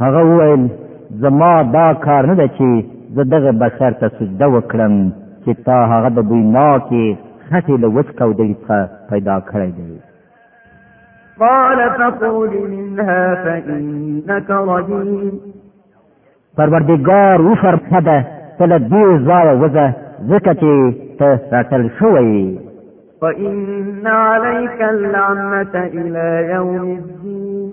هغه وویل زما دا کار نه ده چې زه دغه بشر ته سجده وکړم چې تا هغه د بوی ناکې خټې له وچکو دلي څخه پیدا کړی دی قال فخرج منها فإنك رجيم پروردگار او فرمده تل دې ځای وځه ځکه چې ته راتل شوی فإن عليك اللعنة إلى يوم الدين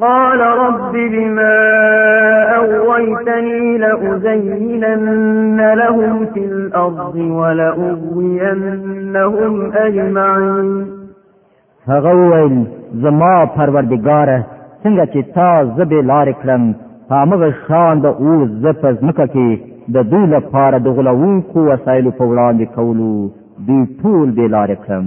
قال رب بما أغويتني لأزينن لهم في الأرض ولأغوينهم أجمعين هغه وویل زما پروردګاره څنګه چې تا زه به لارې کړم په هغه شان د اوس زه په ځمکه کې د دوی لپاره د غولونکو وسایلو په وړاندې کولو دوی ټول به لارې کړم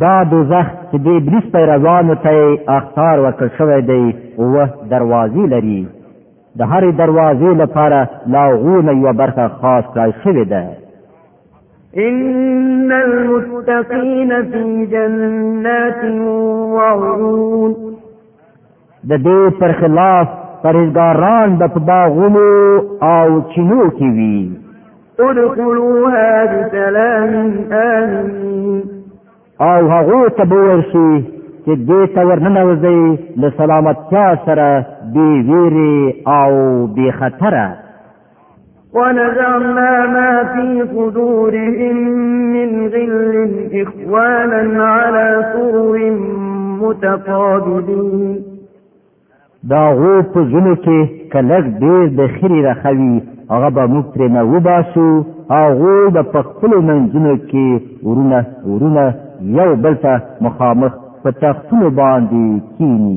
دا دوزخ چې د ابلیس پیروانو ته اختار ورکړ شوی دی اوه دروازې لري د هرې دروازې لپاره لا غونه یوه برخه خاص کړای شوې ده إن المتقين في جنات وعيون د دې پر خلاف پرهیزګاران به په باغونو او چینو کې وي ادخلوها بسلام آمین او هغه ته به ورشي چې دې ته ورننوځي له سلامتیا سره بې ویرې او بې خطره ونزعنا ما في صدورهم من غل إخوانا على سرر متقابلين دا غو په زونو کې کلک ډیر د خری راخوي هغه به موږ ترې نه وباسو هغه د پخپل منځونو کې ورونه ورونه یو بل ته مخامخ په تختونو باندې کینی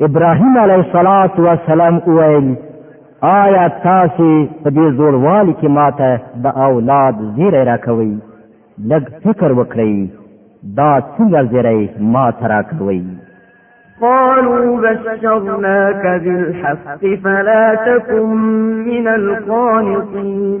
ابراهيم عليه الصلاة والسلام وویل آیا تاسو په دې زوړوالي کې ماته د اولاد زیری راکوي لږ فکر وکړئ دا څنګه زیری ماته راکوي قالوا بشرناك بالحق فلا تكن من القانطين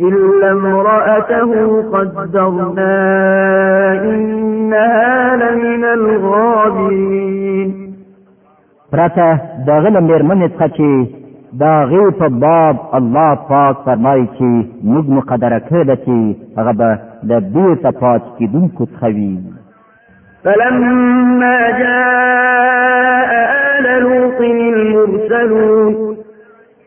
إلا امرأته قدرنا إنها لمن الغابرين پرته دا غلم مېرمنې څخه چې د هغې په باب الله پاک فرمایي چې موږ مقدره کړې ده چې هغه به د بېرته پاتې کېدونکو څخه وي فلما جاء آل لوط المرسلون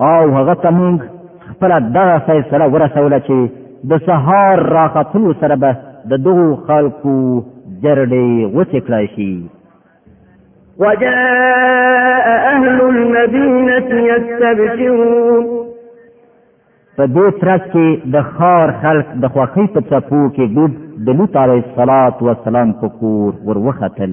او هغه ته مونږ خپل دغه فیصله ورسوله چې د سهار راختلو سره به د دغو خلکو جرړې غوڅې کړای شي وجاء أهل المدينة يستبشرون په دې ترڅ کې د خار خلک د خوښۍ په چپو کې ګډ د لوط علیه السلام په کور وروختل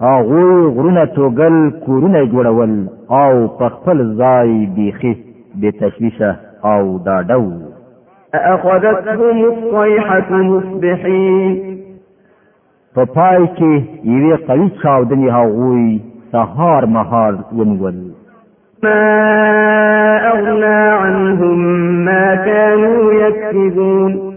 هغوی غرونه توګل کورونه جوړول او په خپل ځای بیخي بې تشویشه او ډاډه وو اخذتهم الصيحه مصبحين په پای کې یوې قوي چاودنې هغوی سهار مهال ونیول ما أغنى عنهم ما كانوا يكسبون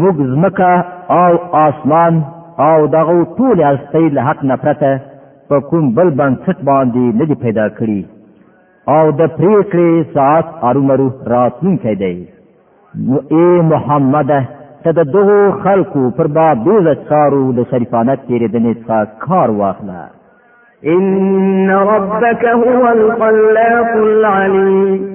موږ زمکه او آسمان او دغه ټول هستۍ له حق نه پرته په کوم بل بنسټ باندې نه دی پیدا کړی او د پریکړې ساعت ارومرو راتلونکی دی نو ای محمد ته د دغو خلکو پر بابیزه چارو د شریفانه تېرېدنې څخه کار واخله ان ربك هو الخلاق العليم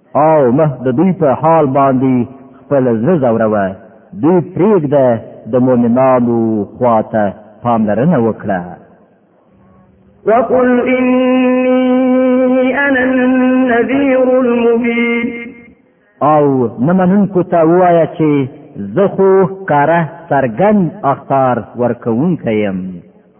او مه د دوی په حال باندې خپل زړه ځوروه دوی پرېږده د مؤمنانو خواته پاملرنه وکړه وقل إني أنا النذير المبين او نمنونکو ته ووایه چې زه خو کاره سرګن اختار ورکوونکی یم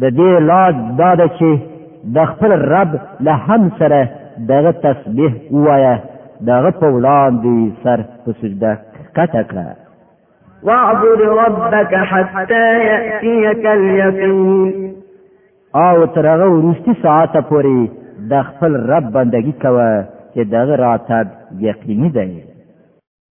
د دې لاج دا ده چې د خپل رب له هم سره دغه تسبیح ووایه دغه په وړاندې سر په سجده کته کړه واعبد ربك حتى يأتيك اليقين او ترغه ورستی ساعت پورې د خپل رب بندگی کوه چې دغه راتګ یقیني دی